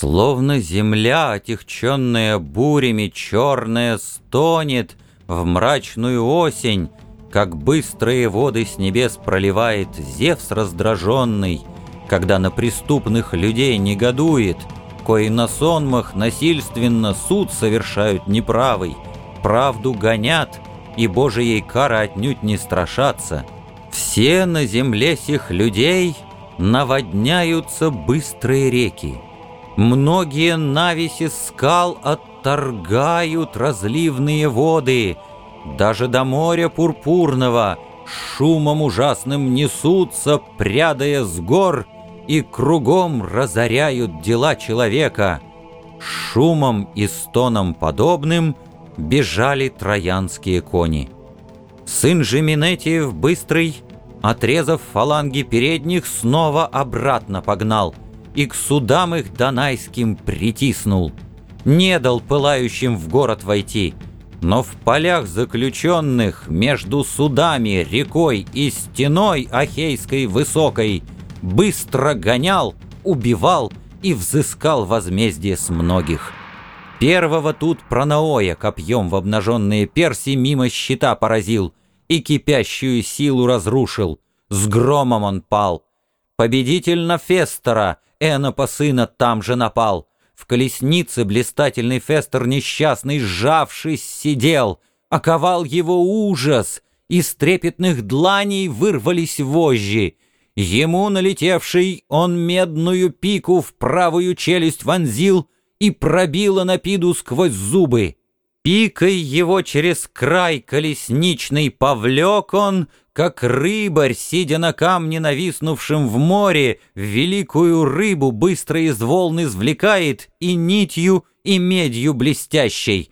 Словно земля, отягченная бурями, черная, стонет в мрачную осень, как быстрые воды с небес проливает Зевс раздраженный, когда на преступных людей негодует, кои на сонмах насильственно суд совершают неправый, правду гонят, и Божией кара отнюдь не страшатся. Все на земле сих людей наводняются быстрые реки. Многие навеси скал отторгают разливные воды, даже до моря пурпурного шумом ужасным несутся, прядая с гор, и кругом разоряют дела человека. Шумом и стоном подобным бежали троянские кони. Сын же Минетиев быстрый, отрезав фаланги передних, снова обратно погнал и к судам их донайским притиснул. Не дал пылающим в город войти, но в полях заключенных между судами, рекой и стеной Ахейской высокой быстро гонял, убивал и взыскал возмездие с многих. Первого тут Пронаоя копьем в обнаженные перси мимо щита поразил и кипящую силу разрушил. С громом он пал. Победитель на Фестера, Энопа сына, там же напал. В колеснице блистательный Фестер несчастный, сжавшись, сидел. Оковал его ужас, из трепетных дланей вырвались вожжи. Ему налетевший он медную пику в правую челюсть вонзил и пробила Напиду сквозь зубы. Пикой его через край колесничный повлек он, как рыбарь, сидя на камне, нависнувшем в море, великую рыбу быстро из волн извлекает и нитью, и медью блестящей.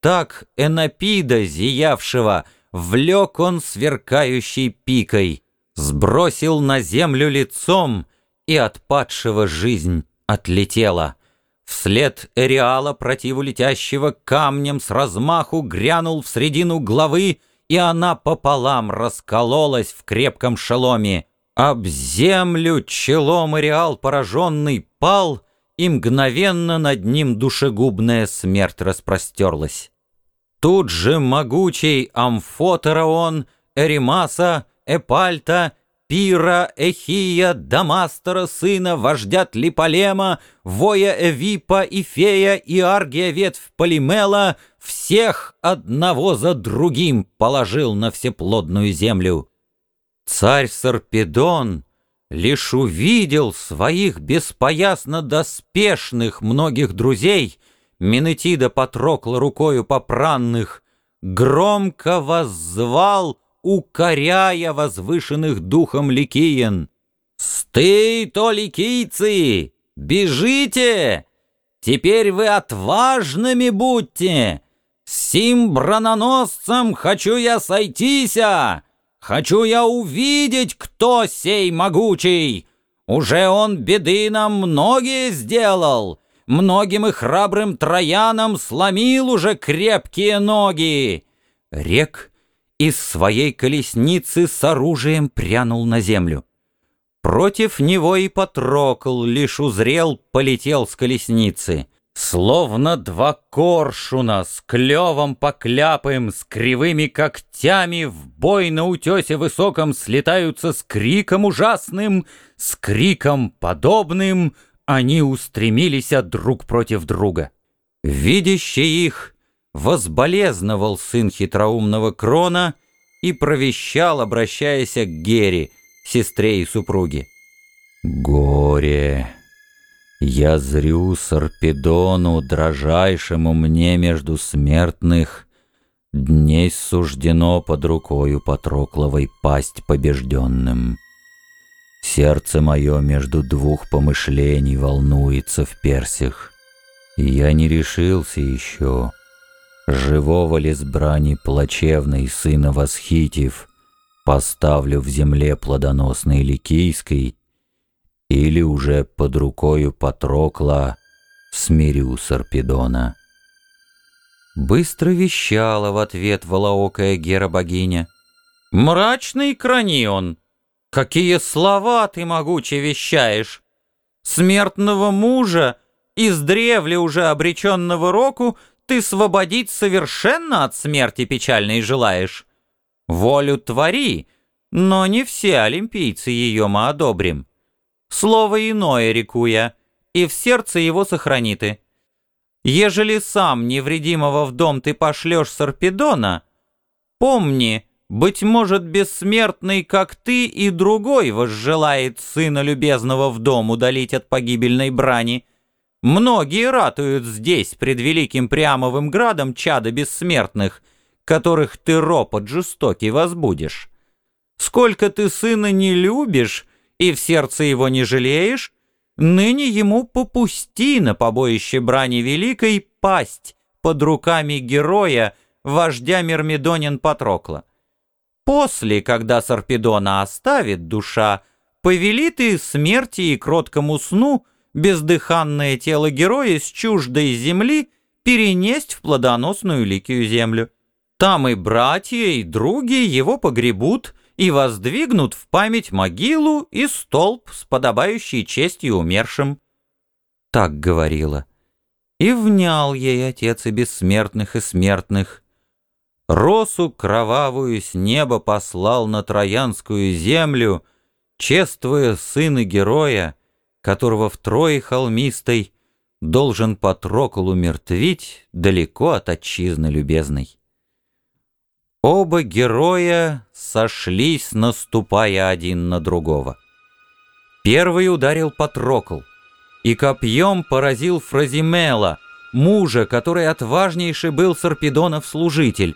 Так Энопида, зиявшего, влек он сверкающей пикой, сбросил на землю лицом, и от падшего жизнь отлетела. Вслед Эриала, противу летящего, камнем с размаху грянул в средину главы, и она пополам раскололась в крепком шеломе. Об землю челом Эриал пораженный пал, и мгновенно над ним душегубная смерть распростерлась. Тут же могучий Амфотера он, Эримаса, Эпальта Пира, Эхия, Дамастера, сына, вождя Тлиполема, воя Эвипа, Ифея и Аргия ветвь Полимела, всех одного за другим положил на всеплодную землю. Царь Сарпедон лишь увидел своих беспоясно доспешных многих друзей, Минетида потрокла рукою попранных, громко воззвал — укоряя возвышенных духом ликиен. «Сты, то ликийцы! Бежите! Теперь вы отважными будьте! Сим брононосцем хочу я сойтися! Хочу я увидеть, кто сей могучий! Уже он беды нам многие сделал!» Многим и храбрым троянам сломил уже крепкие ноги. Рек из своей колесницы с оружием прянул на землю. Против него и Патрокл лишь узрел, полетел с колесницы. Словно два коршуна с клевом покляпаем, с кривыми когтями в бой на утесе высоком слетаются с криком ужасным, с криком подобным, они устремились друг против друга. Видящий их, возболезновал сын хитроумного Крона и провещал, обращаясь к Гере, сестре и супруге. «Горе! Я зрю Сарпедону, дрожайшему мне между смертных, Дней суждено под рукою Патрокловой пасть побежденным. Сердце мое между двух помышлений волнуется в персях, я не решился еще» Живого ли с брани плачевной сына восхитив, Поставлю в земле плодоносной Ликийской, Или уже под рукою Патрокла Смирю Сарпедона. Быстро вещала в ответ волоокая Гера-богиня. «Мрачный кранион! Какие слова ты могуче вещаешь! Смертного мужа Из древли уже обреченного року ты свободить совершенно от смерти печальной желаешь. Волю твори, но не все олимпийцы ее мы одобрим. Слово иное реку я, и в сердце его сохрани ты. Ежели сам невредимого в дом ты пошлешь Сарпедона, помни, быть может, бессмертный, как ты, и другой возжелает сына любезного в дом удалить от погибельной брани. Многие ратуют здесь, пред великим Приамовым градом, чада бессмертных, которых ты ропот жестокий возбудишь. Сколько ты сына не любишь и в сердце его не жалеешь, ныне ему попусти на побоище брани великой пасть под руками героя, вождя Мирмидонин Патрокла. После, когда Сарпедона оставит душа, повели ты смерти и кроткому сну бездыханное тело героя с чуждой земли перенесть в плодоносную ликию землю. Там и братья, и други его погребут и воздвигнут в память могилу и столб с подобающей честью умершим. Так говорила. И внял ей отец и бессмертных, и смертных — Росу кровавую с неба послал на Троянскую землю, чествуя сына героя, которого в трое холмистой должен Патрокол умертвить далеко от отчизны любезной. Оба героя сошлись, наступая один на другого. Первый ударил Патрокл и копьем поразил Фразимела, мужа, который отважнейший был Сарпедонов служитель,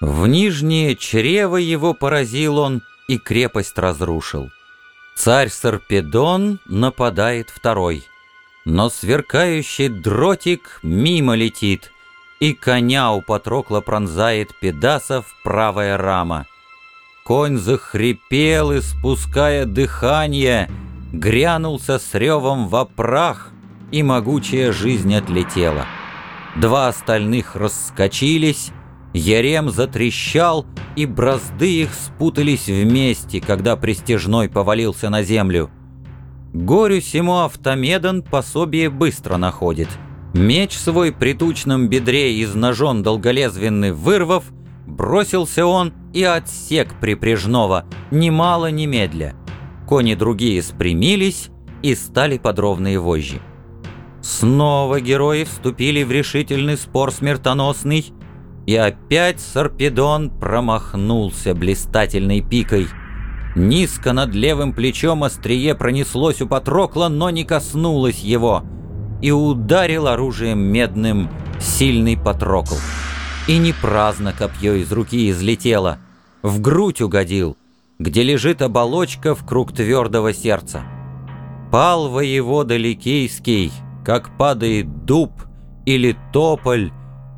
в нижнее чрево его поразил он и крепость разрушил. Царь Сарпедон нападает второй, но сверкающий дротик мимо летит, и коня у Патрокла пронзает Педасов правая рама. Конь захрипел, испуская дыхание, грянулся с ревом в опрах, и могучая жизнь отлетела. Два остальных раскочились, Ярем затрещал, и бразды их спутались вместе, когда пристежной повалился на землю. Горю сему Автомедан пособие быстро находит. Меч свой при тучном бедре из ножон долголезвенный вырвав, бросился он и отсек припряжного, немало немедля. Кони другие спрямились и стали подробные вожжи. Снова герои вступили в решительный спор смертоносный, и опять Сарпедон промахнулся блистательной пикой. Низко над левым плечом острие пронеслось у Патрокла, но не коснулось его, и ударил оружием медным сильный Патрокл. И не праздно копье из руки излетело, в грудь угодил, где лежит оболочка в круг твердого сердца. Пал воевода Ликейский, как падает дуб или тополь,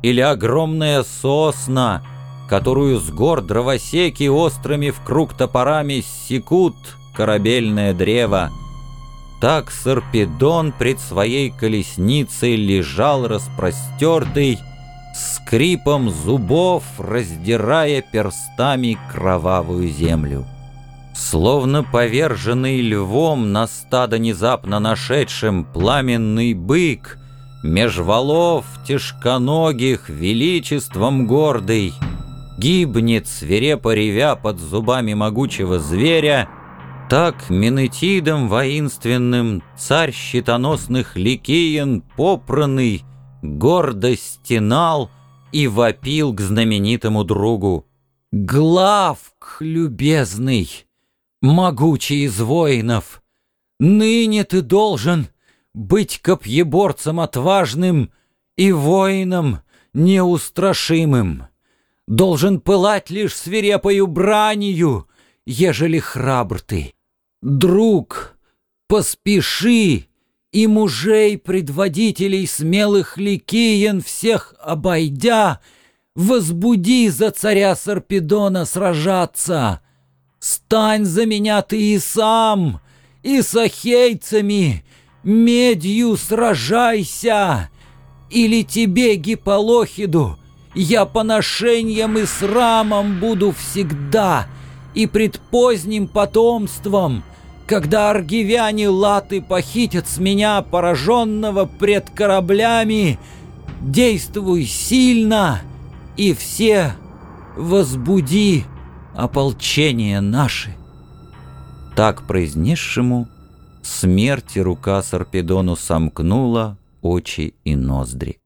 или огромная сосна, которую с гор дровосеки острыми в круг топорами секут корабельное древо. Так Сарпедон пред своей колесницей лежал распростертый, скрипом зубов раздирая перстами кровавую землю. Словно поверженный львом на стадо внезапно нашедшим пламенный бык — Меж валов тяжконогих величеством гордый Гибнет, свирепо ревя под зубами могучего зверя, Так Менетидом воинственным царь щитоносных Ликиен попранный Гордо стенал и вопил к знаменитому другу. «Главк, любезный, могучий из воинов, Ныне ты должен...» быть копьеборцем отважным и воином неустрашимым. Должен пылать лишь свирепою бранью, ежели храбр ты. Друг, поспеши, и мужей предводителей смелых ликиен всех обойдя, возбуди за царя Сарпедона сражаться. Стань за меня ты и сам, и с ахейцами, медью сражайся! Или тебе, Гиполохиду, я поношением и срамом буду всегда, и пред поздним потомством когда аргивяне латы похитят с меня, пораженного пред кораблями, действуй сильно, и все возбуди ополчение наши. Так произнесшему смерти рука Сарпедону сомкнула очи и ноздри.